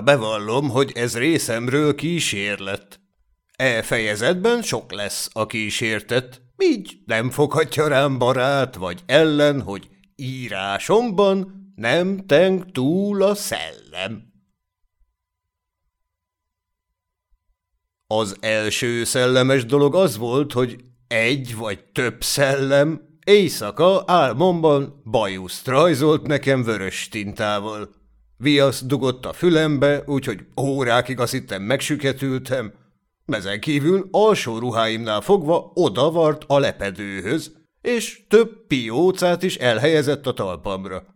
Bevallom, hogy ez részemről kísérlet. E fejezetben sok lesz a kísértet, így nem foghatja rám barát vagy ellen, hogy írásomban nem teng túl a szellem. Az első szellemes dolog az volt, hogy egy vagy több szellem éjszaka álmomban bajuszt rajzolt nekem vörös tintával. Viasz dugott a fülembe, úgyhogy órákig azt hittem megsüketültem. Ezen kívül alsó ruháimnál fogva odavart a lepedőhöz, és több piócát is elhelyezett a talpamra.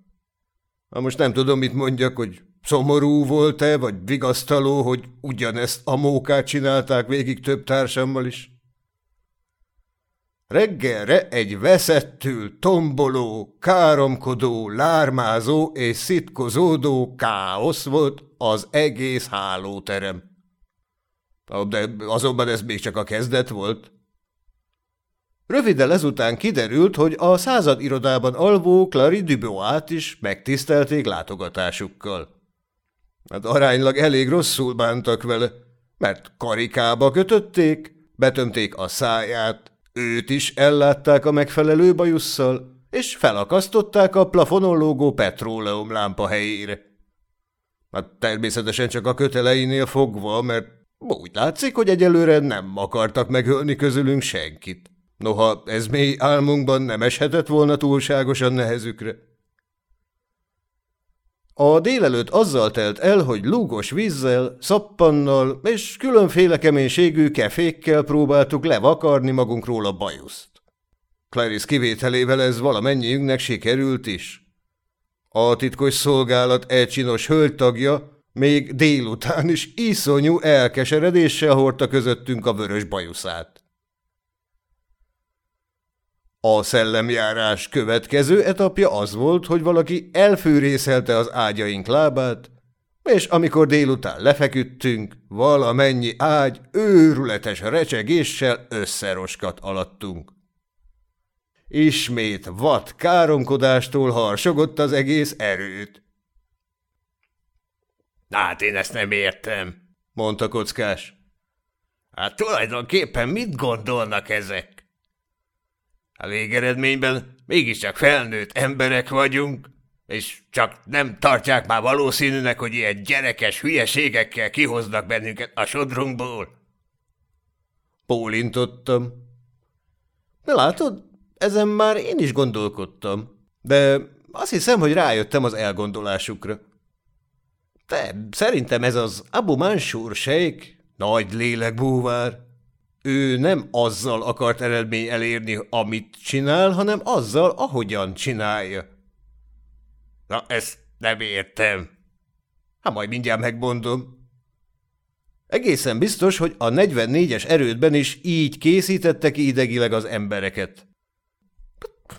Na most nem tudom, mit mondjak, hogy szomorú volt-e, vagy vigasztaló, hogy ugyanezt a mókát csinálták végig több társammal is. Reggelre egy veszettül, tomboló, káromkodó, lármázó és szitkozódó káosz volt az egész hálóterem. De azonban ez még csak a kezdet volt. Röviddel ezután kiderült, hogy a század irodában alvó Clary Dubois-t is megtisztelték látogatásukkal. Hát aránylag elég rosszul bántak vele, mert karikába kötötték, betömték a száját, őt is ellátták a megfelelő bajusszal, és felakasztották a plafonon lógó petróleum lámpa helyére. Hát természetesen csak a köteleinél fogva, mert úgy látszik, hogy egyelőre nem akartak megölni közülünk senkit. Noha ez mély álmunkban nem eshetett volna túlságosan nehezükre. A délelőtt azzal telt el, hogy lúgos vízzel, szappannal és különféle keménységű kefékkel próbáltuk levakarni magunkról a bajuszt. Clarice kivételével ez valamennyiünknek sikerült is. A titkos szolgálat elcsinos hölgytagja még délután is iszonyú elkeseredéssel hordta közöttünk a vörös bajuszát. A szellemjárás következő etapja az volt, hogy valaki elfűrészelte az ágyaink lábát, és amikor délután lefeküdtünk, valamennyi ágy őrületes recsegéssel összeroskat alattunk. Ismét vad káromkodástól harsogott az egész erőt. Hát én ezt nem értem, mondta kockás. Hát tulajdonképpen mit gondolnak ezek? A végeredményben mégiscsak felnőtt emberek vagyunk, és csak nem tartják már valószínűnek, hogy ilyen gyerekes hülyeségekkel kihoznak bennünket a sodrunkból. Pólintottam. Látod, ezen már én is gondolkodtam, de azt hiszem, hogy rájöttem az elgondolásukra. De szerintem ez az Abu Mansur sejk, nagy lélekbúvár. Ő nem azzal akart eredmény elérni, amit csinál, hanem azzal, ahogyan csinálja. Na, ezt nem értem. Hát majd mindjárt megmondom. Egészen biztos, hogy a 44-es erődben is így készítette ki idegileg az embereket.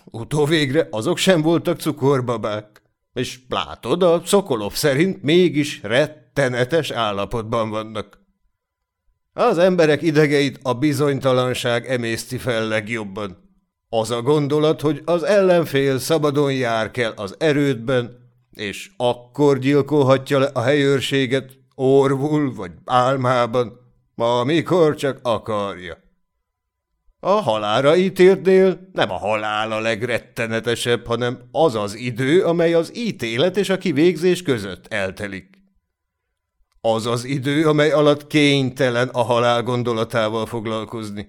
Utóvégre azok sem voltak cukorbabák. És látod, a Szokolov szerint mégis rettenetes állapotban vannak. Az emberek idegeit a bizonytalanság emészti fel legjobban. Az a gondolat, hogy az ellenfél szabadon jár kell az erődben, és akkor gyilkolhatja le a helyőrséget orvul vagy álmában, amikor csak akarja. A halára ítéltnél nem a halál a legrettenetesebb, hanem az az idő, amely az ítélet és a kivégzés között eltelik. Az az idő, amely alatt kénytelen a halál gondolatával foglalkozni.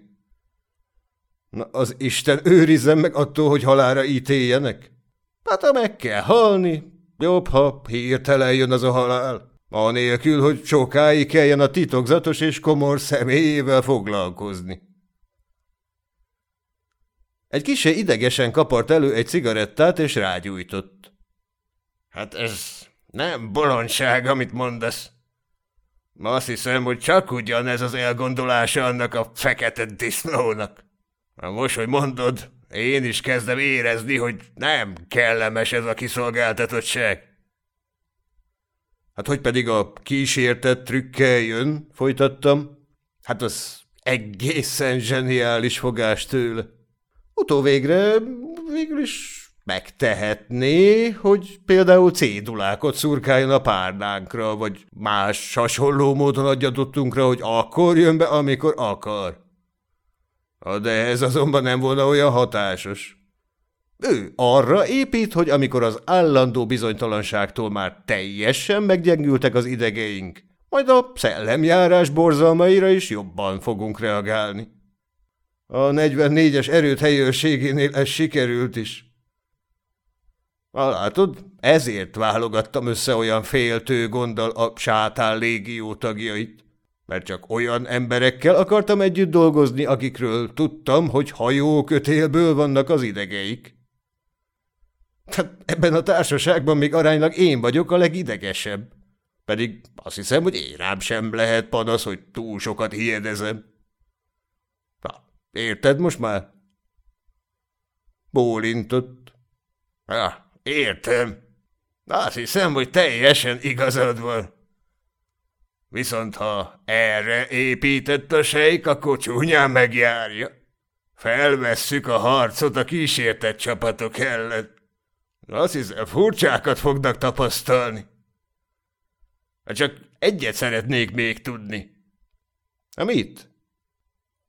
Na, az Isten őrizzen meg attól, hogy halára ítéljenek. Hát, ha meg kell halni, jobb, ha hirtelen jön az a halál, anélkül, hogy sokáig kelljen a titokzatos és komor személyével foglalkozni. Egy kise idegesen kapart elő egy cigarettát, és rágyújtott. Hát ez nem bolondság, amit mondasz. Azt hiszem, hogy csak ugyanez az elgondolása annak a fekete disznónak. Most, hogy mondod, én is kezdem érezni, hogy nem kellemes ez a kiszolgáltatottság. Hát hogy pedig a kísértett trükkel jön, folytattam. Hát az egészen zseniális fogás tőle. Utóvégre végül is Megtehetné, hogy például cédulákat szurkáljon a párnánkra, vagy más hasonló módon adjadottunkra, hogy akkor jön be, amikor akar. De ez azonban nem volna olyan hatásos. Ő arra épít, hogy amikor az állandó bizonytalanságtól már teljesen meggyengültek az idegeink, majd a szellemjárás borzalmaira is jobban fogunk reagálni. A 44-es erőt helyőrségénél ez sikerült is. Látod, ezért válogattam össze olyan féltő gonddal a sátán légió tagjait, mert csak olyan emberekkel akartam együtt dolgozni, akikről tudtam, hogy hajókötélből vannak az idegeik. Tehát ebben a társaságban még aránylag én vagyok a legidegesebb. Pedig azt hiszem, hogy én rám sem lehet panasz, hogy túl sokat hiedezem. Na, érted most már? Bólintott. Ja, értem. Azt hiszem, hogy teljesen igazad van. Viszont ha erre épített a sejk, akkor csúnyán megjárja. Felvesszük a harcot a kísértett csapatok ellen. Azt hiszem, furcsákat fognak tapasztalni. Csak egyet szeretnék még tudni. A mit?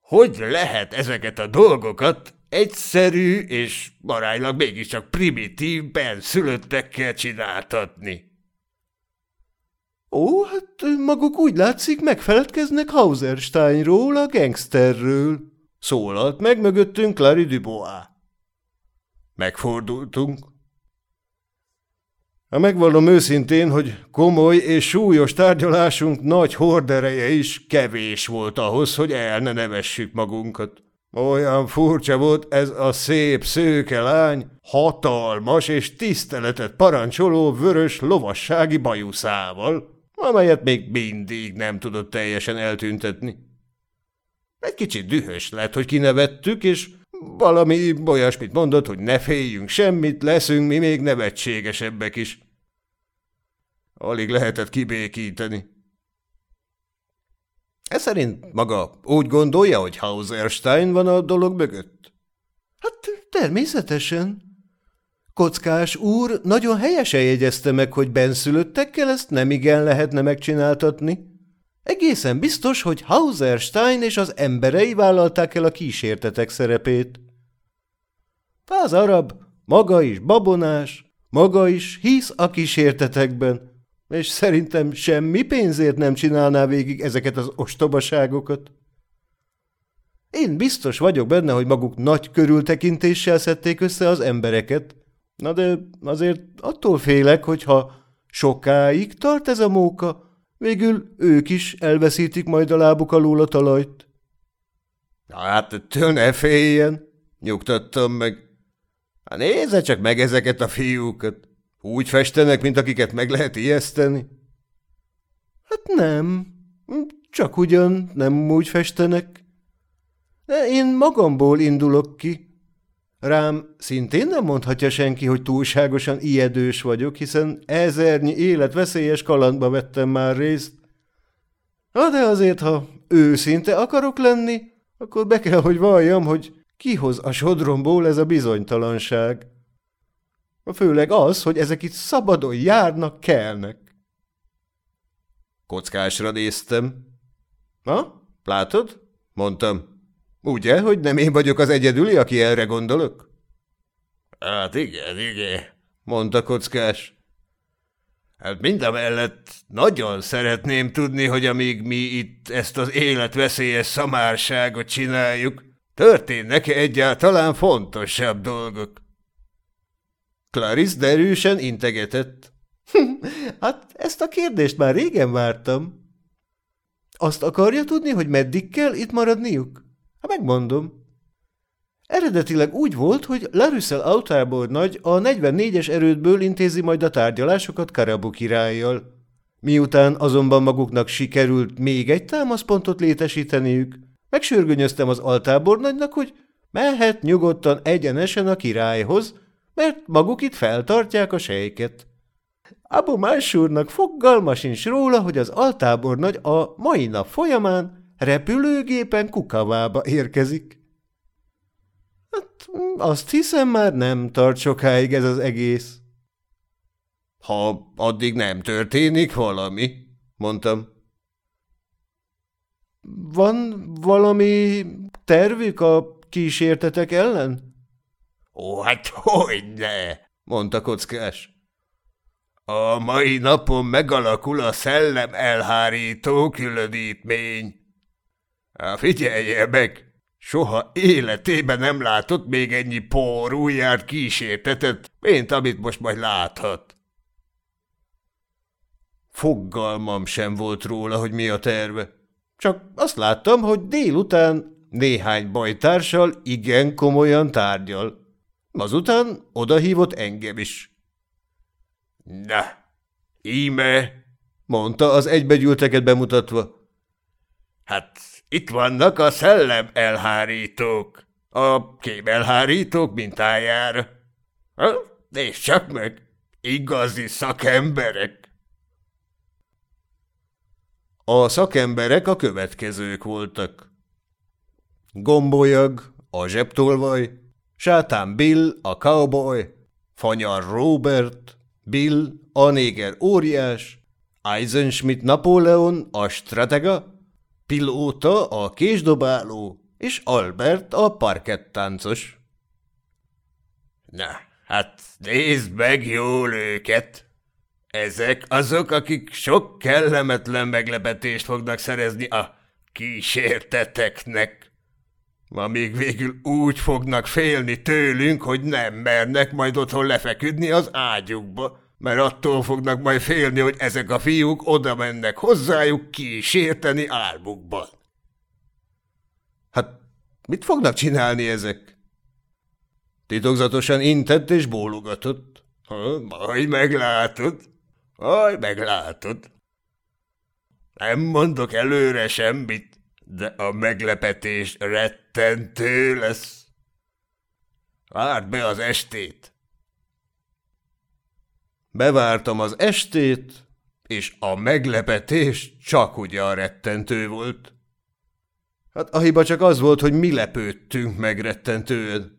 Hogy lehet ezeket a dolgokat egyszerű és aránylag mégiscsak primitív benszülöttekkel csináltatni? Ó, hát maguk úgy látszik megfeledkeznek Hausersteinról, a gangsterről. Szólalt meg mögöttünk Clary Dubois. Megfordultunk. Ha megvallom őszintén, hogy komoly és súlyos tárgyalásunk nagy hordereje is kevés volt ahhoz, hogy el ne nevessük magunkat. Olyan furcsa volt ez a szép szőke lány, hatalmas és tiszteletet parancsoló vörös lovassági bajuszával, amelyet még mindig nem tudott teljesen eltüntetni. Egy kicsit dühös lett, hogy kinevettük, és valami olyasmit mondott, hogy ne féljünk semmit, leszünk mi még nevetségesebbek is. Alig lehetett kibékíteni. Ez szerint maga úgy gondolja, hogy Hauserstein van a dolog mögött? Hát természetesen. Kockás úr nagyon helyesen jegyezte meg, hogy benszülöttekkel ezt nem igen lehetne megcsináltatni. Egészen biztos, hogy Hauserstein és az emberei vállalták el a kísértetek szerepét. Az arab maga is babonás, maga is hisz a kísértetekben, és szerintem semmi pénzért nem csinálná végig ezeket az ostobaságokat. Én biztos vagyok benne, hogy maguk nagy körültekintéssel szedték össze az embereket, na de azért attól félek, hogyha sokáig tart ez a móka, végül ők is elveszítik majd a lábuk alól a talajt. Na hát től ne féljen, nyugtattam meg. Hát nézze csak meg ezeket a fiúkat. Úgy festenek, mint akiket meg lehet ijeszteni? Hát nem, csak ugyan nem úgy festenek. De én magamból indulok ki. Rám szintén nem mondhatja senki, hogy túlságosan ijedős vagyok, hiszen ezernyi életveszélyes kalandba vettem már részt. Na de azért, ha őszinte akarok lenni, akkor be kell, hogy valljam, hogy kihoz a sodromból ez a bizonytalanság. Főleg az, hogy ezek itt szabadon járnak, kelnek. Kockásra néztem. Na, látod? Mondtam. Ugye, hogy nem én vagyok az egyedüli, aki erre gondolok? Hát igen, igen, mondta kockás. Hát mindamellett nagyon szeretném tudni, hogy amíg mi itt ezt az életveszélyes szamárságot csináljuk, történnek-e egyáltalán fontosabb dolgok? Clarice derűsen integetett. hát ezt a kérdést már régen vártam. Azt akarja tudni, hogy meddig kell itt maradniuk? Hát megmondom. Eredetileg úgy volt, hogy Larussell Autábor nagy a 44-es erődből intézi majd a tárgyalásokat Karabu királlyal. Miután azonban maguknak sikerült még egy támaszpontot létesíteniük, megsürgönyöztem az altábornagynak, hogy mehet nyugodtan egyenesen a királyhoz, mert maguk itt feltartják a sejket. Abu Mansúrnak foggalma sincs róla, hogy az altábornagy a mai nap folyamán repülőgépen Kukavába érkezik. Hát azt hiszem már nem tart sokáig ez az egész. Ha addig nem történik valami, mondtam. Van valami tervük a kísértetek ellen? Ó, hát hogyne, mondta kockás. A mai napon megalakul a szellem elhárító különítmény. Hát figyelje meg, soha életében nem látott még ennyi porújjárt kísértetet, mint amit most majd láthat. Foggalmam sem volt róla, hogy mi a terve. Csak azt láttam, hogy délután néhány bajtársal igen komolyan tárgyal. Azután odahívott engem is. Na, íme, mondta az egybegyűlteket bemutatva. Hát itt vannak a szellem elhárítók, a kém elhárítók mintájára. Ha, nézd csak meg, igazi szakemberek. A szakemberek a következők voltak. Gombolyag, a zsebtolvaj, Sátán Bill, a cowboy, Fanyar Robert, Bill, a néger óriás, Eisenschmidt Napóleon, a stratega, Pilóta, a késdobáló, és Albert, a parkettáncos. Na, hát nézd meg jól őket! Ezek azok, akik sok kellemetlen meglepetést fognak szerezni a kísérteteknek. Amíg végül úgy fognak félni tőlünk, hogy nem mernek majd otthon lefeküdni az ágyukba, mert attól fognak majd félni, hogy ezek a fiúk oda mennek hozzájuk kísérteni álmukban. Hát mit fognak csinálni ezek? Titokzatosan intett és bólogatott. Ha, majd meglátod, majd meglátod. Nem mondok előre semmit, de a meglepetés rettentő lesz. Várd be az estét! Bevártam az estét, és a meglepetés csak ugyan rettentő volt. Hát a hiba csak az volt, hogy mi lepődtünk meg rettentően.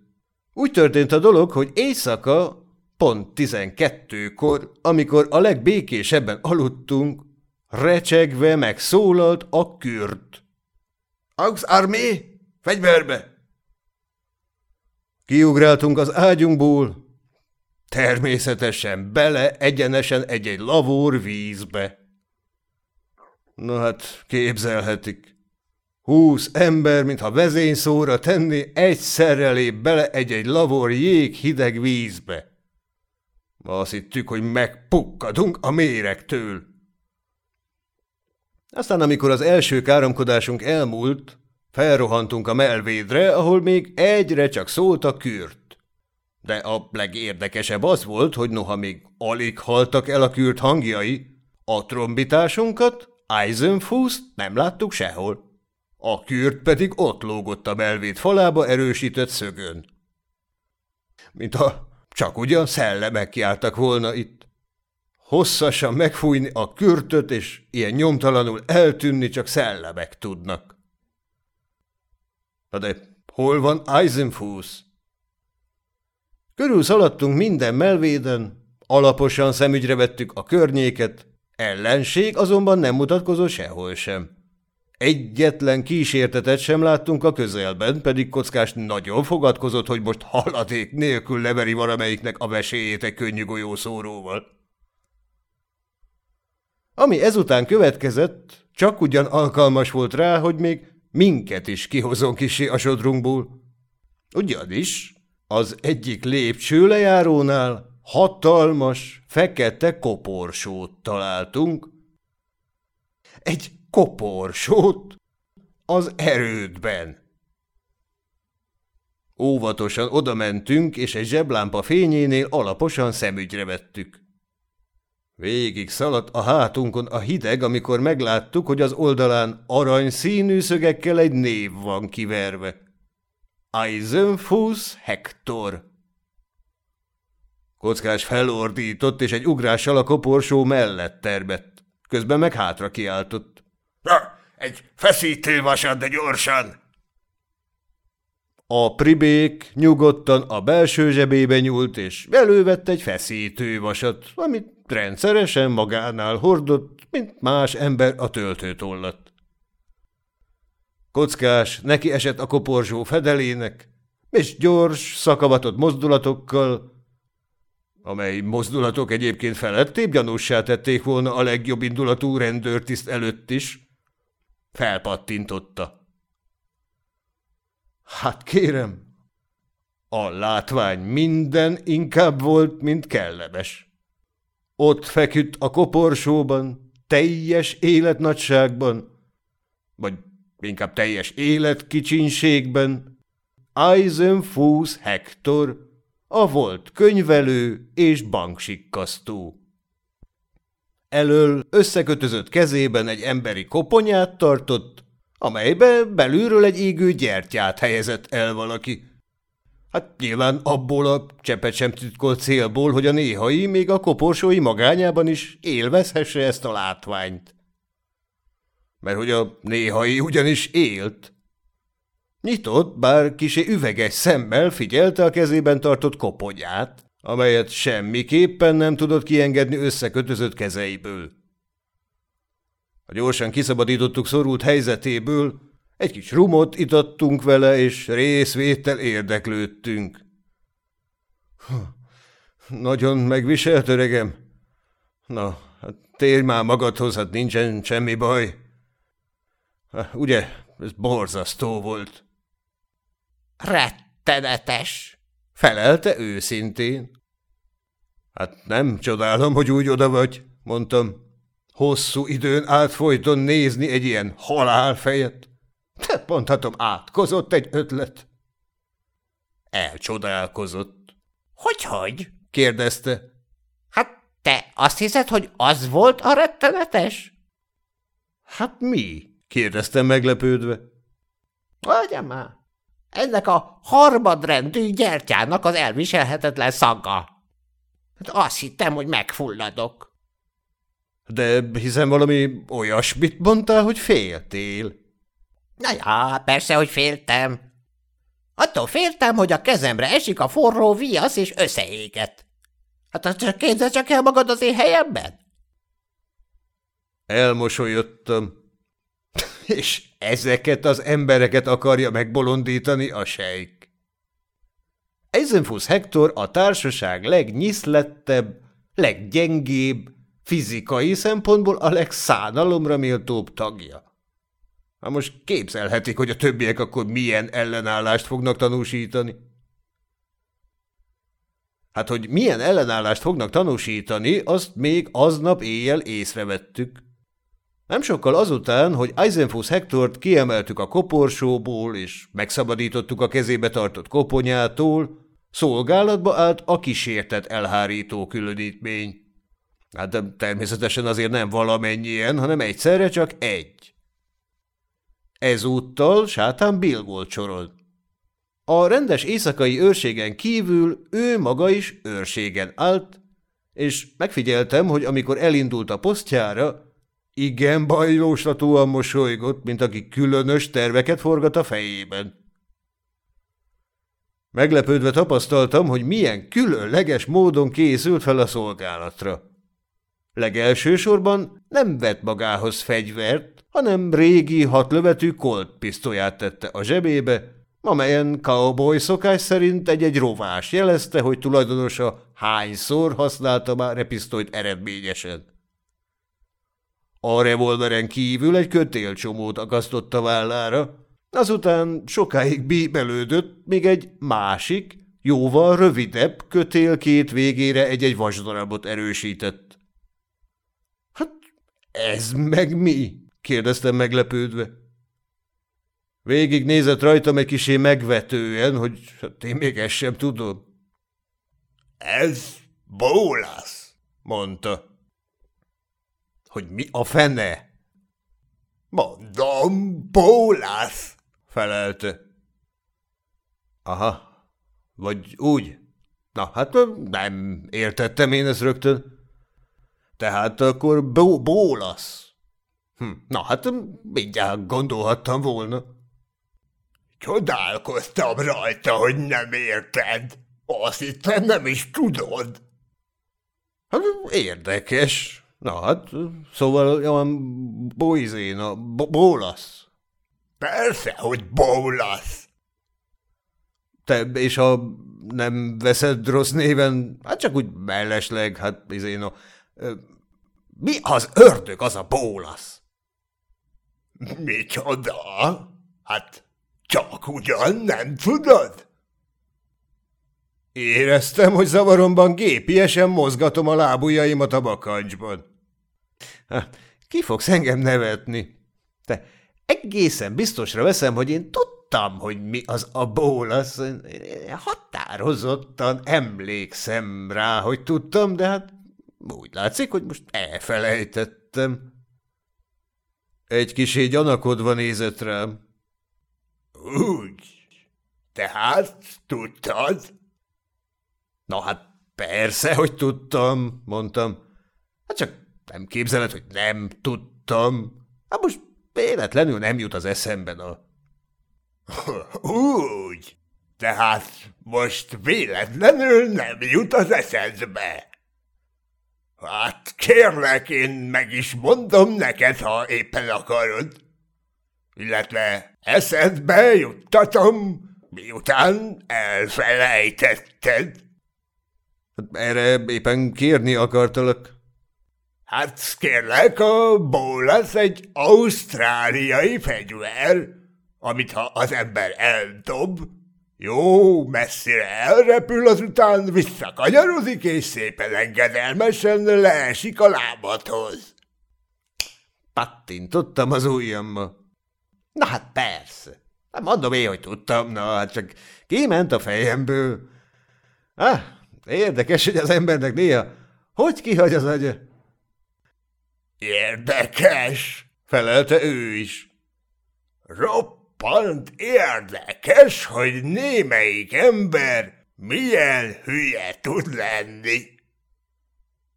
Úgy történt a dolog, hogy éjszaka, pont tizenkettőkor, amikor a legbékésebben aludtunk, recsegve megszólalt a kürt. – Aux armé! Fegyverbe! Kiugráltunk az ágyunkból, Természetesen bele egyenesen egy-egy lavór vízbe. Na hát, képzelhetik. Húsz ember, mintha vezényszóra tenni, egyszerre lép bele egy-egy lavor jég hideg vízbe. Azt hittük, hogy megpukkadunk a méregtől. Aztán, amikor az első káromkodásunk elmúlt, felrohantunk a melvédre, ahol még egyre csak szólt a kürt. De a legérdekesebb az volt, hogy noha még alig haltak el a kürt hangjai, a trombitásunkat, Eisenfuss nem láttuk sehol. A kürt pedig ott lógott a belvéd falába erősített szögön. Mint ha csak ugyan szellemek jártak volna itt. Hosszasan megfújni a kürtöt, és ilyen nyomtalanul eltűnni csak szellemek tudnak. Na de hol van Eisenfuss? Körül szaladtunk minden melvéden, alaposan szemügyre vettük a környéket, ellenség azonban nem mutatkozott sehol sem. Egyetlen kísértetet sem láttunk a közelben, pedig kockás nagyon fogadkozott, hogy most haladék nélkül leveri valamelyiknek a veséjét egy könnyű golyószóróval. Ami ezután következett, csak ugyan alkalmas volt rá, hogy még minket is kihozon kisé a sodrunkból. Ugyanis az egyik lépcső lejárónál hatalmas, fekete koporsót találtunk. Egy koporsót az erődben. Óvatosan odamentünk, és egy zseblámpa fényénél alaposan szemügyre vettük. Végig szaladt a hátunkon a hideg, amikor megláttuk, hogy az oldalán arany színű szögekkel egy név van kiverve. Eisenfuss Hector. Kockás felordított, és egy ugrással a koporsó mellett terbett. Közben meg hátra kiáltott. – Na, egy feszítővasad, de gyorsan! A pribék nyugodtan a belső zsebébe nyúlt, és elővett egy feszítővasat, amit rendszeresen magánál hordott, mint más ember a töltőtollat. Kockás neki esett a koporzsó fedelének, és gyors, szakavatott mozdulatokkal, amely mozdulatok egyébként felettébb gyanússá tették volna a legjobb indulatú rendőrtiszt előtt is, felpattintotta. Hát kérem, a látvány minden inkább volt, mint kellemes. Ott feküdt a koporsóban, teljes életnagyságban, vagy inkább teljes életkicsinségben, Eisenfuss Hector, a volt könyvelő és banksikkasztó. Elől összekötözött kezében egy emberi koponyát tartott, amelybe belülről egy égő gyertyát helyezett el valaki. Hát nyilván abból a csepet sem titkolt célból, hogy a néhai még a koporsói magányában is élvezhesse ezt a látványt. Mert hogy a néhai ugyanis élt. Nyitott, bár kisé üveges szemmel figyelte a kezében tartott koponyát, amelyet semmiképpen nem tudott kiengedni összekötözött kezeiből. A gyorsan kiszabadítottuk szorult helyzetéből, egy kis rumot itattunk vele, és részvétel érdeklődtünk. Nagyon megviselt, öregem? Na, hát térj már magadhoz, hát nincsen semmi baj. Ugye, ez borzasztó volt. Rettenetes, felelte őszintén. Hát nem csodálom, hogy úgy oda vagy, mondtam. Hosszú időn át folyton nézni egy ilyen halálfejet. Te mondhatom, átkozott egy ötlet. Elcsodálkozott. Hogy-hogy? kérdezte. Hát te azt hiszed, hogy az volt a rettenetes? Hát mi? kérdeztem meglepődve. Adja már, ennek a harmadrendű gyertyának az elviselhetetlen szaga. Hát azt hittem, hogy megfulladok. De hiszen valami olyasmit mondtál, hogy féltél. Na ja, persze, hogy féltem. Attól féltem, hogy a kezemre esik a forró viasz és összeéget. Hát csak képzel csak el magad az én helyemben? Elmosolyodtam. És ezeket az embereket akarja megbolondítani a sejk. Eisenfuss Hector a társaság legnyiszlettebb, leggyengébb, fizikai szempontból a legszánalomra méltóbb tagja. Na most képzelhetik, hogy a többiek akkor milyen ellenállást fognak tanúsítani. Hát, hogy milyen ellenállást fognak tanúsítani, azt még aznap éjjel észrevettük. Nem sokkal azután, hogy Eisenfuss Hektort kiemeltük a koporsóból, és megszabadítottuk a kezébe tartott koponyától, szolgálatba állt a kísértet elhárító különítmény. Hát de természetesen azért nem valamennyien, hanem egyszerre csak egy. Ezúttal sátán Bill volt sorod. A rendes éjszakai őrségen kívül ő maga is őrségen állt, és megfigyeltem, hogy amikor elindult a posztjára, igen bajlóslatúan mosolygott, mint aki különös terveket forgat a fejében. Meglepődve tapasztaltam, hogy milyen különleges módon készült fel a szolgálatra. Legelsősorban nem vett magához fegyvert, hanem régi hatlövetű kolt pisztolyát tette a zsebébe, amelyen cowboy szokás szerint egy-egy rovás jelezte, hogy tulajdonosa hányszor használta már repisztolyt eredményesen. A revolveren kívül egy kötélcsomót akasztott a vállára, azután sokáig bíbelődött, még egy másik, jóval rövidebb kötél két végére egy-egy vasdarabot erősített. – ez meg mi? – kérdeztem meglepődve. Végig nézett rajtam egy kisé megvetően, hogy hát én még ezt sem tudom. – Ez bólasz – mondta hogy mi a fene? Mondom, Pólász, felelte. Aha, vagy úgy. Na, hát nem értettem én ezt rögtön. Tehát akkor bó bólasz. Hm, na, hát mindjárt gondolhattam volna. Csodálkoztam rajta, hogy nem érted. Azt hittem nem is tudod. Hát érdekes. Na hát, szóval olyan boizéna, bólasz. Persze, hogy bólasz. Te, és ha nem veszed rossz néven, hát csak úgy mellesleg, hát izéno. Mi az ördög az a bólasz? Micsoda? Hát csak ugyan nem tudod? Éreztem, hogy zavaromban gépiesen mozgatom a lábujjaimat a bakancsban. Ki fogsz engem nevetni? Te egészen biztosra veszem, hogy én tudtam, hogy mi az a bólasz. Határozottan emlékszem rá, hogy tudtam, de hát úgy látszik, hogy most elfelejtettem. Egy kisé gyanakodva nézett rám. Úgy. Tehát tudtad? Na hát persze, hogy tudtam, mondtam. Hát csak nem képzeled, hogy nem tudtam. Hát most véletlenül nem jut az eszemben a... Úgy. Tehát most véletlenül nem jut az eszedbe. Hát kérlek, én meg is mondom neked, ha éppen akarod. Illetve eszedbe juttatom, miután elfelejtetted. Erre éppen kérni akartalak. Hát kérlek, a bólasz egy ausztráliai fegyver, amit ha az ember eldob, jó messzire elrepül, azután visszakanyarodik, és szépen engedelmesen leesik a lábathoz. Pattintottam az ujjammal. Na hát persze. Hát mondom én, hogy tudtam, na hát csak kiment a fejemből. Ah, érdekes, hogy az embernek néha hogy kihagy az agya. Érdekes, felelte ő is. Ropp roppant érdekes, hogy némelyik ember milyen hülye tud lenni.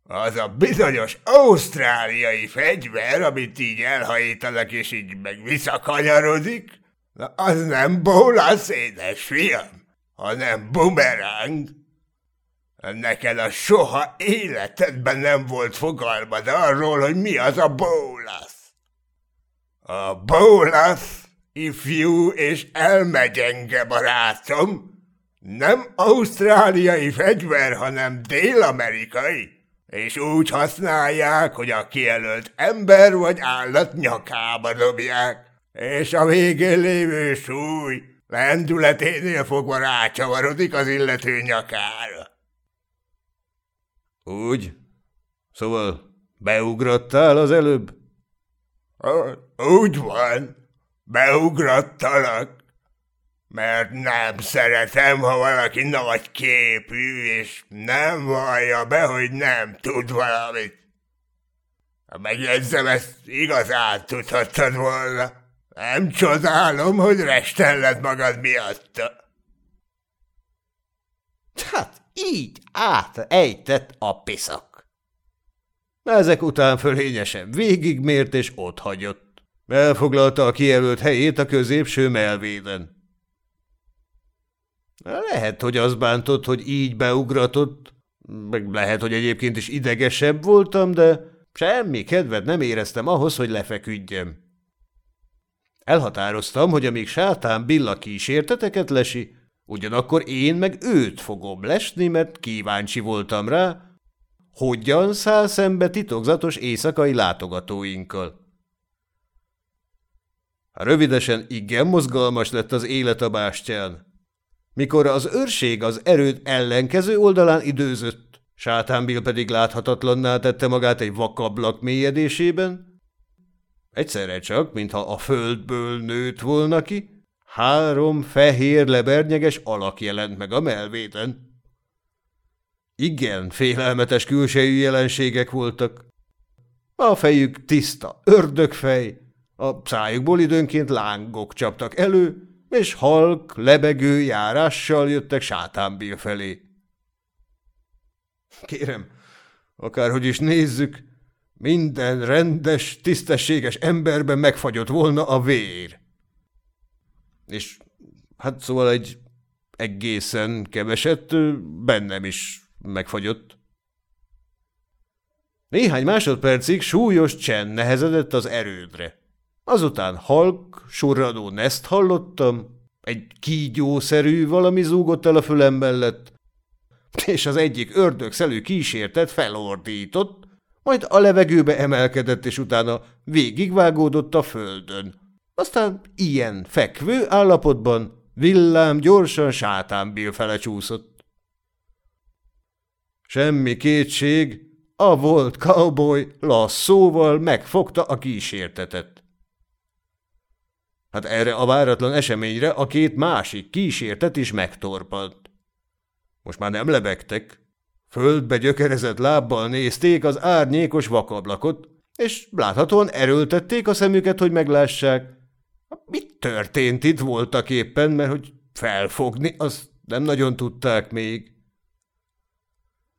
Az a bizonyos ausztráliai fegyver, amit így elhajítanak és így meg visszakanyarodik, na az nem bólasz, édes fiam, hanem bumerang. Neked a soha életedben nem volt fogalmad arról, hogy mi az a bólasz. A bólasz ifjú és elmegyenge barátom, nem ausztráliai fegyver, hanem dél-amerikai, és úgy használják, hogy a kijelölt ember vagy állat nyakába dobják, és a végén lévő súly lendületénél fogva rácsavarodik az illető nyakára. Úgy? Szóval beugrottál az előbb? Úgy van. Beugrattalak, mert nem szeretem, ha valaki nagy képű, és nem vallja be, hogy nem tud valamit. Ha megjegyzem, ezt igazán tudhattad volna. Nem csodálom, hogy restelled magad miatta. Hát így átejtett a piszak. Ezek után fölényesen végigmért és ott hagyott. Elfoglalta a kijelölt helyét a középső melvéden. Lehet, hogy az bántott, hogy így beugratott, meg lehet, hogy egyébként is idegesebb voltam, de semmi kedvet nem éreztem ahhoz, hogy lefeküdjem. Elhatároztam, hogy amíg sátán Billa kísérteteket lesi, ugyanakkor én meg őt fogom lesni, mert kíváncsi voltam rá, hogyan száll szembe titokzatos éjszakai látogatóinkkal. Rövidesen igen mozgalmas lett az élet a bástyán. Mikor az őrség az erőt ellenkező oldalán időzött, Sátánbil pedig láthatatlanná tette magát egy vakablak mélyedésében, egyszerre csak, mintha a földből nőtt volna ki, három fehér lebernyeges alak jelent meg a melvéten. Igen, félelmetes külsejű jelenségek voltak. A fejük tiszta ördögfej, a szájukból időnként lángok csaptak elő, és halk, lebegő járással jöttek sátánbél felé. Kérem, akárhogy is nézzük, minden rendes, tisztességes emberben megfagyott volna a vér. És hát szóval egy egészen keveset, bennem is megfagyott. Néhány másodpercig súlyos csend nehezedett az erődre. Azután halk, surradó neszt hallottam, egy kígyószerű valami zúgott el a fülem mellett, és az egyik ördögszelő kísértet felordított, majd a levegőbe emelkedett, és utána végigvágódott a földön. Aztán ilyen fekvő állapotban villám gyorsan sátánbil fele csúszott. Semmi kétség, a volt cowboy lasszóval megfogta a kísértetet. Hát erre a váratlan eseményre a két másik kísértet is megtorpant. Most már nem lebegtek. Földbe gyökerezett lábbal nézték az árnyékos vakablakot, és láthatóan erőltették a szemüket, hogy meglássák. Mit történt itt voltak éppen, mert hogy felfogni, azt nem nagyon tudták még.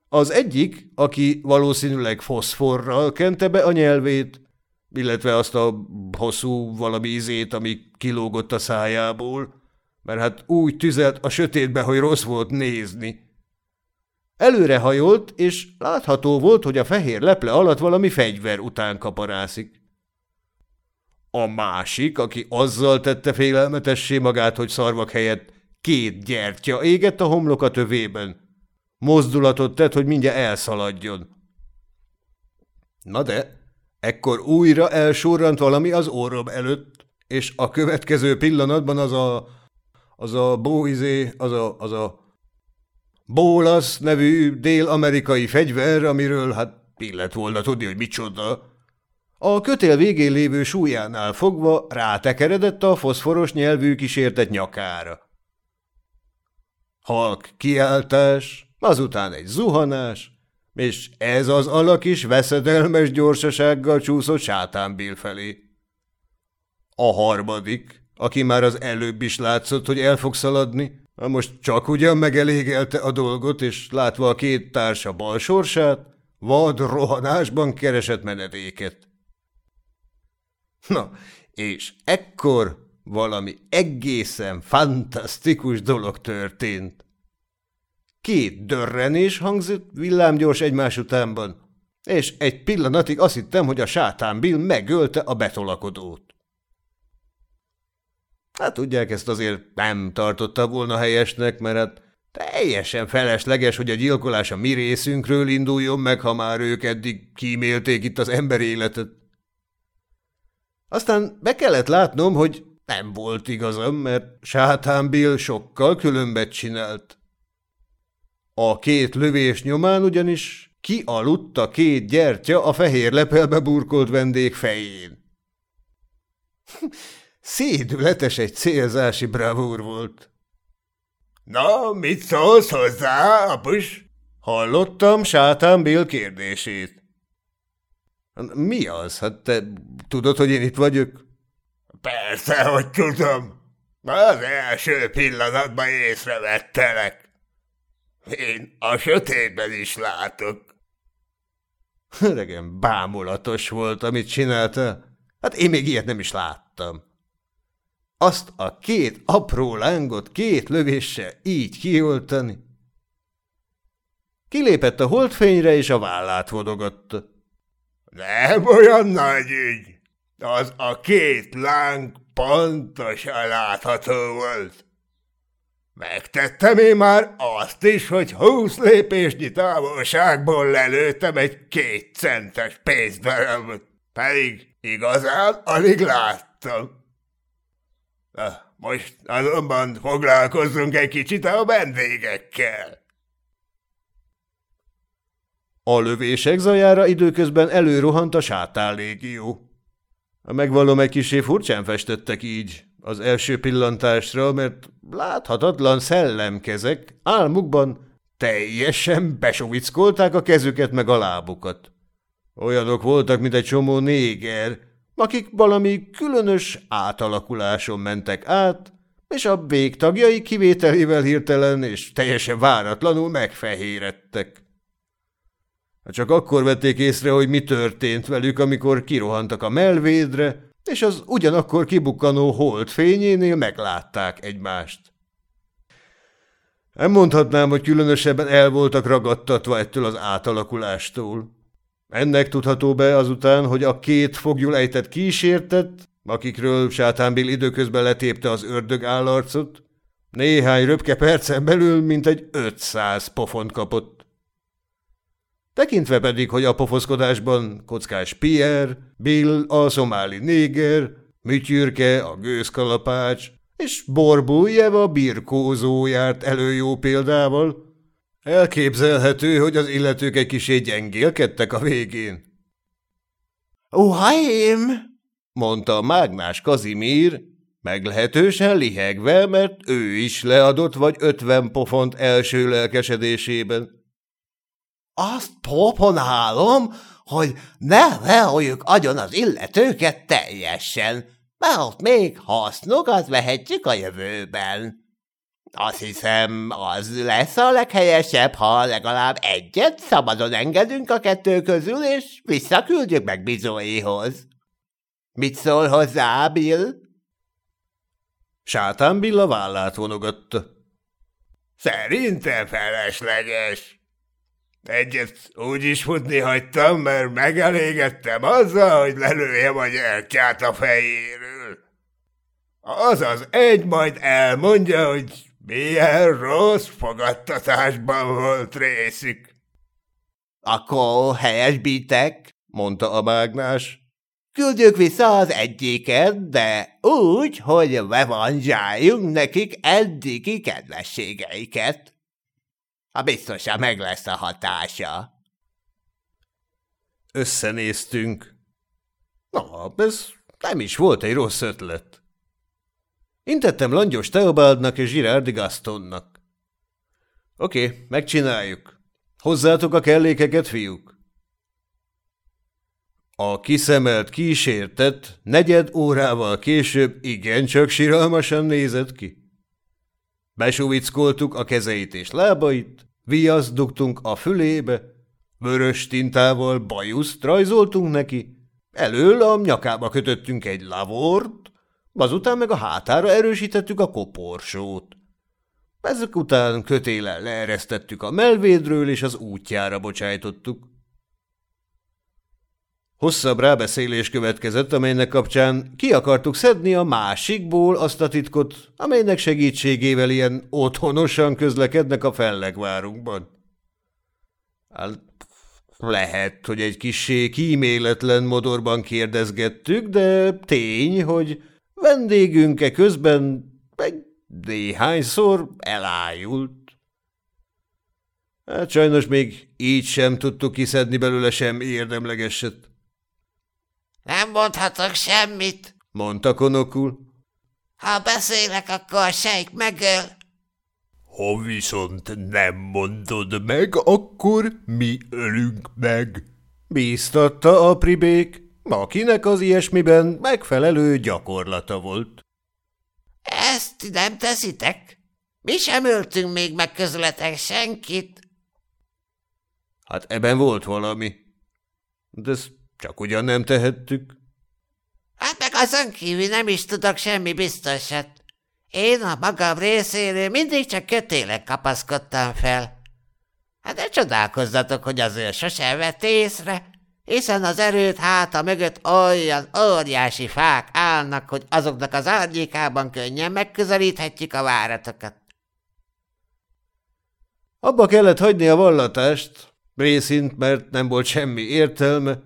Az egyik, aki valószínűleg foszforral kente be a nyelvét, illetve azt a hosszú valami izét, ami kilógott a szájából, mert hát úgy tüzelt a sötétbe, hogy rossz volt nézni. Előrehajolt, és látható volt, hogy a fehér leple alatt valami fegyver után kaparászik. A másik, aki azzal tette félelmetessé magát, hogy szarvak helyett két gyertya égett a homloka tövében. Mozdulatot tett, hogy mindjárt elszaladjon. Na de, ekkor újra elsurrant valami az orrom előtt, és a következő pillanatban az a, az a bóizé, az a, az a Bólasz nevű dél-amerikai fegyver, amiről hát illet volna tudni, hogy micsoda. A kötél végén lévő súlyánál fogva rátekeredett a foszforos nyelvű kísértet nyakára. Halk kiáltás, azután egy zuhanás, és ez az alak is veszedelmes gyorsasággal csúszott sátánbil felé. A harmadik, aki már az előbb is látszott, hogy el fog szaladni, most csak ugyan megelégelte a dolgot, és látva a két társa bal sorsát, vad rohanásban keresett menedéket. Na, és ekkor valami egészen fantasztikus dolog történt. Két dörrenés hangzott villámgyors egymás utánban, és egy pillanatig azt hittem, hogy a sátán Bill megölte a betolakodót. Hát tudják, ezt azért nem tartotta volna helyesnek, mert hát teljesen felesleges, hogy a gyilkolás a mi részünkről induljon meg, ha már ők eddig kímélték itt az ember életet. Aztán be kellett látnom, hogy nem volt igazam, mert Sátán Bill sokkal különbet csinált. A két lövés nyomán ugyanis kialudt a két gyertya a fehér lepelbe burkolt vendég fején. Szédületes egy célzási bravúr volt. – Na, mit szólsz hozzá, apus? – Hallottam Sátán Bill kérdését. – Mi az? Hát te tudod, hogy én itt vagyok? – Persze, hogy tudom. Az első pillanatban észrevettelek. Én a sötétben is látok. Regen bámulatos volt, amit csinálta. Hát én még ilyet nem is láttam. Azt a két apró lángot két lövéssel így kioltani. Kilépett a holdfényre, és a vállát vodogatta. Nem olyan nagy ügy. Az a két láng pontosan látható volt. Megtettem én már azt is, hogy húsz lépésnyi távolságból lelőttem egy két centes pénzdarabot, pedig igazán alig láttam. Most azonban foglalkozzunk egy kicsit a vendégekkel. A lövések zajára időközben előrohant a sátán légió. Megvallom, egy kisé furcsán festettek így az első pillantásra, mert láthatatlan szellemkezek álmukban teljesen besovickolták a kezüket meg a lábukat. Olyanok voltak, mint egy csomó néger, akik valami különös átalakuláson mentek át, és a végtagjai kivételével hirtelen és teljesen váratlanul megfehérettek. Csak akkor vették észre, hogy mi történt velük, amikor kirohantak a melvédre, és az ugyanakkor kibukkanó hold fényénél meglátták egymást. Nem mondhatnám, hogy különösebben el voltak ragadtatva ettől az átalakulástól. Ennek tudható be azután, hogy a két fogjul ejtett kísértett, akikről Sátánbil időközben letépte az ördög állarcot, néhány röpke percen belül mintegy 500 pofont kapott. Tekintve pedig, hogy a pofoszkodásban kockás Pierre, Bill a szomáli néger, Mütyürke a gőzkalapács, és Borbújev a birkózó járt elő jó példával, elképzelhető, hogy az illetők egy kisé gyengélkedtek a végén. – Uhaim! – mondta a mágnás Kazimír, meglehetősen lihegve, mert ő is leadott vagy ötven pofont első lelkesedésében. – Azt proponálom, hogy ne leoljuk agyon az illetőket teljesen, mert még hasznokat vehetjük a jövőben. Azt hiszem, az lesz a leghelyesebb, ha legalább egyet szabadon engedünk a kettő közül, és visszaküldjük meg Bizóéhoz. Mit szól hozzá, Bill? Sátán Bill a vállát vonogatta. Szerintem felesleges. Egyet úgy is futni hagytam, mert megelégettem azzal, hogy lelőjem a gyertyát a fejéről. Az az egy majd elmondja, hogy milyen rossz fogadtatásban volt részük. Akkor helyesbítek, mondta a mágnás. Küldjük vissza az egyiket, de úgy, hogy revanzsáljunk nekik eddigi kedvességeiket. A biztosan meg lesz a hatása. Összenéztünk. Na, ez nem is volt egy rossz ötlet. Intettem Langyos Teobaldnak és Girardi Gastonnak. Oké, megcsináljuk. Hozzátok a kellékeket, fiúk. A kiszemelt kísértet negyed órával később igencsak siralmasan nézett ki. Besuvickoltuk a kezeit és lábait, viaszt dugtunk a fülébe, vörös tintával bajuszt rajzoltunk neki, elől a nyakába kötöttünk egy lavort, azután meg a hátára erősítettük a koporsót. Ezek után kötéllel leeresztettük a melvédről, és az útjára bocsájtottuk. Hosszabb rábeszélés következett, amelynek kapcsán ki akartuk szedni a másikból azt a titkot, amelynek segítségével ilyen otthonosan közlekednek a fellegvárunkban. Hát, lehet, hogy egy kissé kíméletlen modorban kérdezgettük, de tény, hogy vendégünke közben egy néhányszor elájult. Hát sajnos még így sem tudtuk kiszedni belőle sem érdemlegeset. Nem mondhatok semmit, mondta konokul. Ha beszélek, akkor sejk megöl. Ha viszont nem mondod meg, akkor mi ölünk meg, bíztatta a pribék, akinek az ilyesmiben megfelelő gyakorlata volt. Ezt nem teszitek? Mi sem öltünk még meg közületek senkit. Hát ebben volt valami. De ezt csak ugyan nem tehettük. Hát meg azon kívül nem is tudok semmi biztosat. Én a magam részéről mindig csak kötélek kapaszkodtam fel. Hát ne csodálkozzatok, hogy azért sosem vett észre, hiszen az erőt háta mögött olyan óriási fák állnak, hogy azoknak az árnyékában könnyen megközelíthetjük a váratokat. Abba kellett hagyni a vallatást, részint, mert nem volt semmi értelme,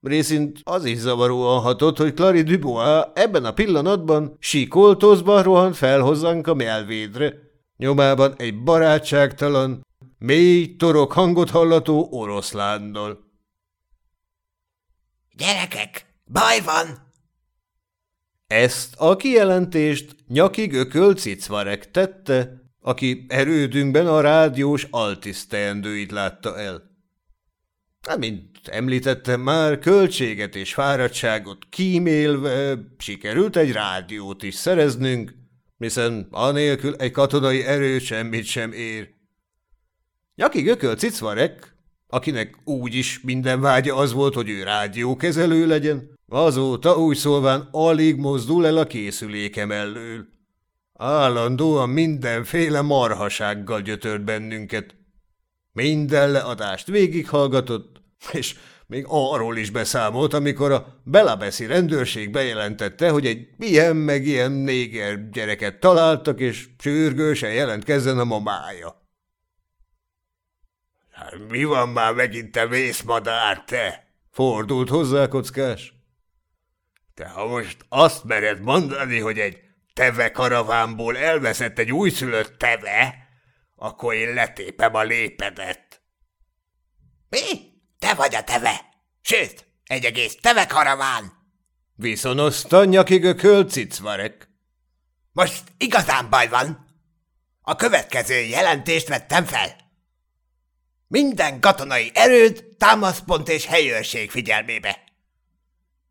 Részint az is zavaróan hatott, hogy Clary Dubois ebben a pillanatban síkoltózva rohant fel hozzánk a melvédre. Nyomában egy barátságtalan, mély torok hangot hallató oroszlánnal. – Gyerekek, baj van! Ezt a kijelentést nyakig ököl cicvarek tette, aki erődünkben a rádiós altiszteendőit látta el. Hát, mint említettem már, költséget és fáradtságot kímélve sikerült egy rádiót is szereznünk, hiszen anélkül egy katonai erő semmit sem ér. Nyaki gököl cicvarek, akinek úgyis minden vágya az volt, hogy ő rádiókezelő legyen, azóta úgy szólván alig mozdul el a készüléke mellől. Állandóan mindenféle marhasággal gyötört bennünket. Minden leadást végighallgatott, és még arról is beszámolt, amikor a Belabeszi rendőrség bejelentette, hogy egy ilyen meg ilyen néger gyereket találtak, és sürgősen jelentkezzen a mamája. Hát mi van már megint te vészmadár, te? Fordult hozzá kockás. Te ha most azt mered mondani, hogy egy teve karavánból elveszett egy újszülött teve, akkor én letépem a lépedet. Mi? Te vagy a teve? Sőt, egy egész teve karaván! Viszonozta nyakig a kölcicvarek. Most igazán baj van. A következő jelentést vettem fel. Minden katonai erőd, támaszpont és helyőrség figyelmébe.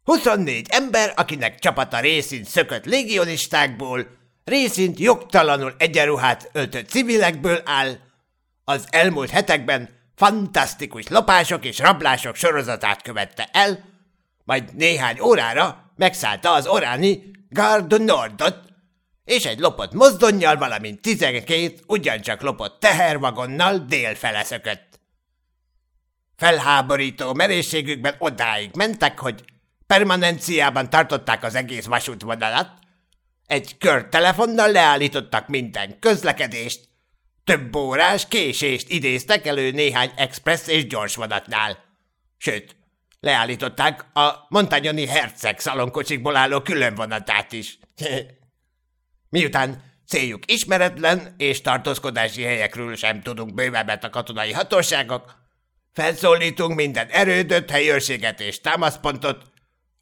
24 ember, akinek csapata részint szökött légionistákból, részint jogtalanul egyenruhát öltött civilekből áll, az elmúlt hetekben fantasztikus lopások és rablások sorozatát követte el, majd néhány órára megszállta az oráni Garde Nordot, és egy lopott mozdonnyal, valamint 12 ugyancsak lopott tehervagonnal délfele szökött. Felháborító merészségükben odáig mentek, hogy permanenciában tartották az egész vasútvonalat, egy körtelefonnal leállítottak minden közlekedést, több órás késést idéztek elő néhány express és gyorsvonatnál. Sőt, leállították a Montagnoni herceg szalonkocsikból álló különvonatát is. Miután céljuk ismeretlen és tartózkodási helyekről sem tudunk bővebbet a katonai hatóságok, felszólítunk minden erődöt, helyőrséget és támaszpontot,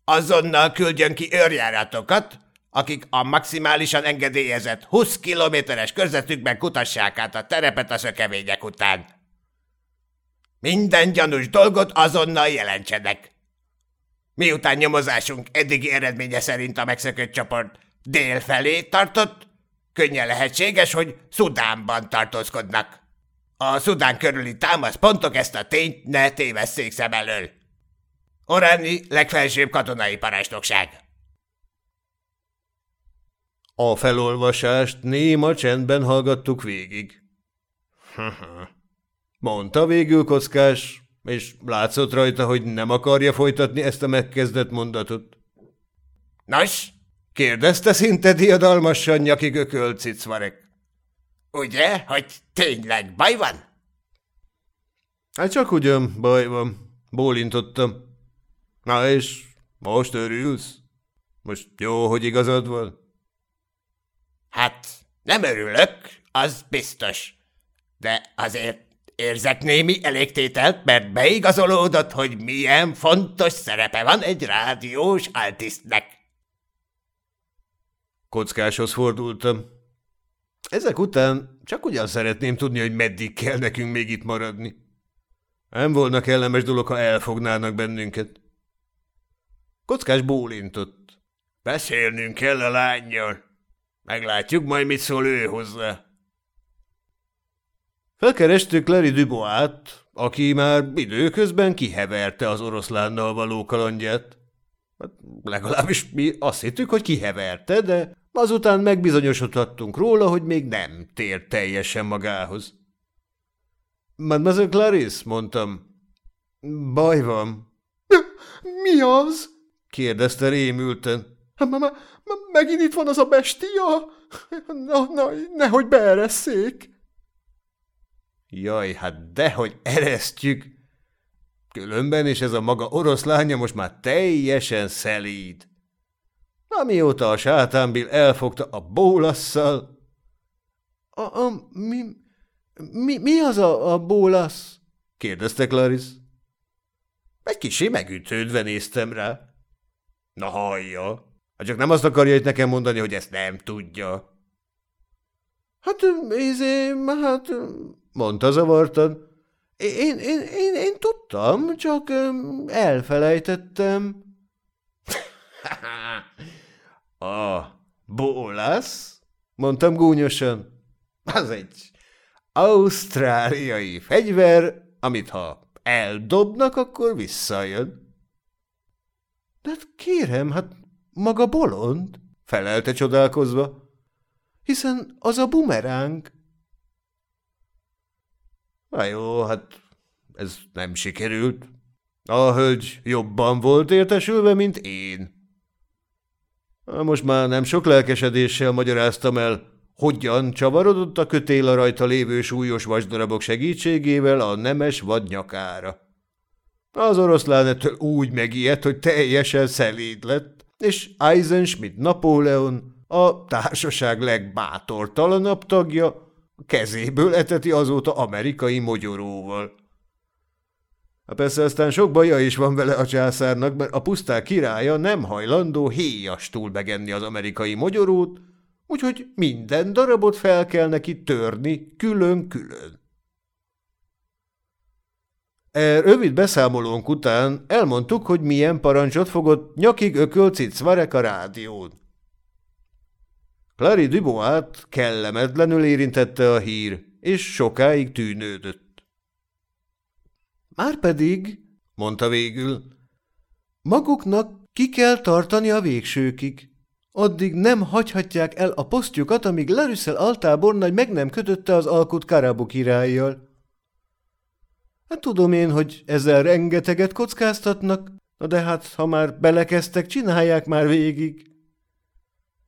azonnal küldjön ki őrjáratokat, akik a maximálisan engedélyezett 20 kilométeres körzetükben kutassák át a terepet a szökevények után. Minden gyanús dolgot azonnal jelentsenek. Miután nyomozásunk eddigi eredménye szerint a megszökött csoport dél felé tartott, könnyen lehetséges, hogy Szudánban tartózkodnak. A Szudán körüli támaszpontok ezt a tényt ne tévesszék szem elől. Oráni legfelsőbb katonai parancsnokság. A felolvasást néma csendben hallgattuk végig. Mondta végül kockás, és látszott rajta, hogy nem akarja folytatni ezt a megkezdett mondatot. Nos, Kérdezte szinte diadalmasan nyaki gökölt cicvarek. ugye, hogy tényleg baj van? Hát csak ugyan, baj van. Bólintottam. Na és most örülsz? Most jó, hogy igazad van? Hát, nem örülök, az biztos. De azért érzek némi elégtételt, mert beigazolódott, hogy milyen fontos szerepe van egy rádiós altisztnek. Kockáshoz fordultam. Ezek után csak ugyan szeretném tudni, hogy meddig kell nekünk még itt maradni. Nem volna kellemes dolog, ha elfognának bennünket. Kockás bólintott. Beszélnünk kell a lányjal. Meglátjuk majd, mit szól ő hozzá. Felkerestük Larry Dubois-t, aki már időközben kiheverte az oroszlánnal való kalandját. Hát legalábbis mi azt hittük, hogy kiheverte, de azután megbizonyosodhattunk róla, hogy még nem tér teljesen magához. Mademoiselle Clarice, mondtam. Baj van. – Mi az? – kérdezte rémülten. – ma, megint itt van az a bestia? Na, na, nehogy beeresszék! Jaj, hát dehogy eresztjük! Különben is ez a maga oroszlánya most már teljesen szelíd. Amióta a sátánbil elfogta a bólasszal... A, a, mi, mi, mi az a, a bólasz? kérdezte Clarice. Egy kicsi megütődve néztem rá. Na hallja, ha csak nem azt akarja itt nekem mondani, hogy ezt nem tudja. Hát, izé, hát, mondta zavartan. Én, én, én, én tudtam, csak elfelejtettem. a bólasz? Mondtam gúnyosan. Az egy ausztráliai fegyver, amit ha eldobnak, akkor visszajön. De hát kérem, hát maga bolond, felelte csodálkozva. hiszen az a bumeráng. Na jó, hát ez nem sikerült. A hölgy jobban volt értesülve, mint én. Most már nem sok lelkesedéssel magyaráztam el, hogyan csavarodott a kötél a rajta lévő súlyos vasdarabok segítségével a nemes vad nyakára. Az oroszlán ettől úgy megijedt, hogy teljesen szelíd lett, és Eisenschmidt Napóleon, a társaság legbátortalanabb tagja, kezéből eteti azóta amerikai mogyoróval. Persze aztán sok baja is van vele a császárnak, mert a puszták királya nem hajlandó héjastul begenni az amerikai mogyorót, úgyhogy minden darabot fel kell neki törni külön-külön. E rövid beszámolónk után elmondtuk, hogy milyen parancsot fogott nyakig ököl Cicvarek a rádión. Clary Dubois-t kellemetlenül érintette a hír, és sokáig tűnődött. Márpedig, mondta végül, maguknak ki kell tartani a végsőkig. Addig nem hagyhatják el a posztjukat, amíg Larüsszel altábornagy meg nem kötötte az alkut Karabu királlyal. Hát tudom én, hogy ezzel rengeteget kockáztatnak, na de hát, ha már belekeztek, csinálják már végig.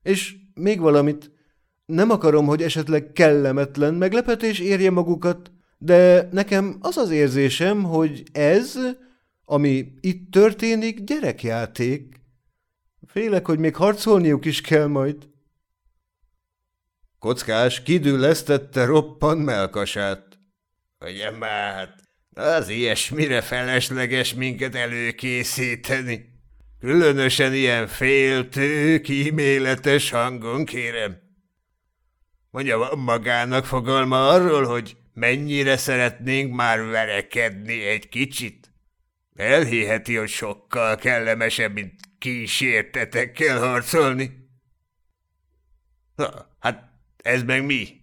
És még valamit, nem akarom, hogy esetleg kellemetlen meglepetés érje magukat, de nekem az az érzésem, hogy ez, ami itt történik, gyerekjáték. Félek, hogy még harcolniuk is kell majd. Kockás kidüllesztette roppan melkasát. Ugye már, az ilyesmire felesleges minket előkészíteni. Különösen ilyen féltő, kíméletes hangon, kérem. Mondja, van magának fogalma arról, hogy mennyire szeretnénk már verekedni egy kicsit? Elhiheti, hogy sokkal kellemesebb, mint kísértetekkel harcolni. Ha, hát ez meg mi?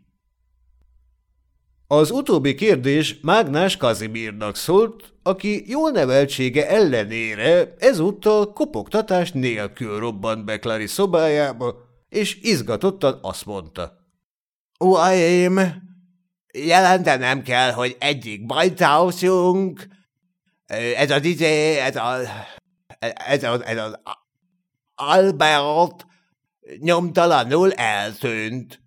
Az utóbbi kérdés Mágnás Kazimírnak szólt, aki jó neveltsége ellenére ezúttal kopogtatás nélkül robbant be Clary szobájába, és izgatottan azt mondta. – Uraim, jelentenem kell, hogy egyik bajtauszunk, ez az izé, ez a, ez az, ez az Albert nyomtalanul eltűnt.